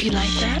You like that?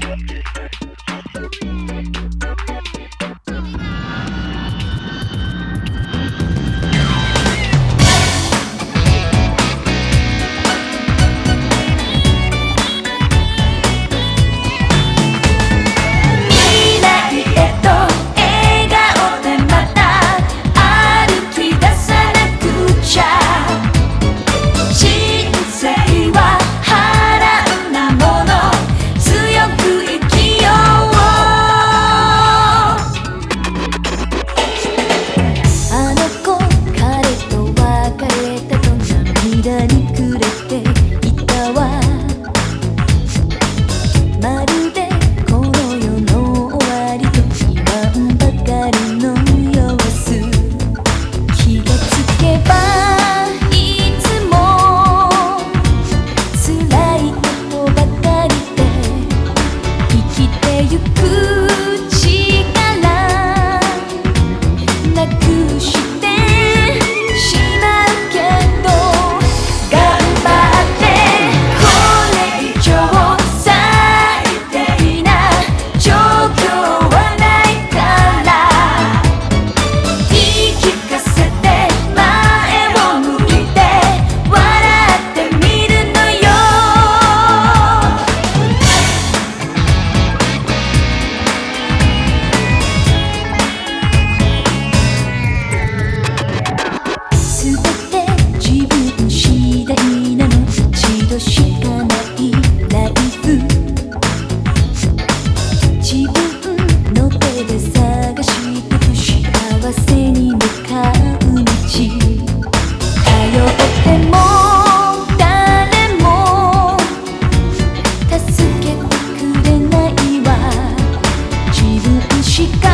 しか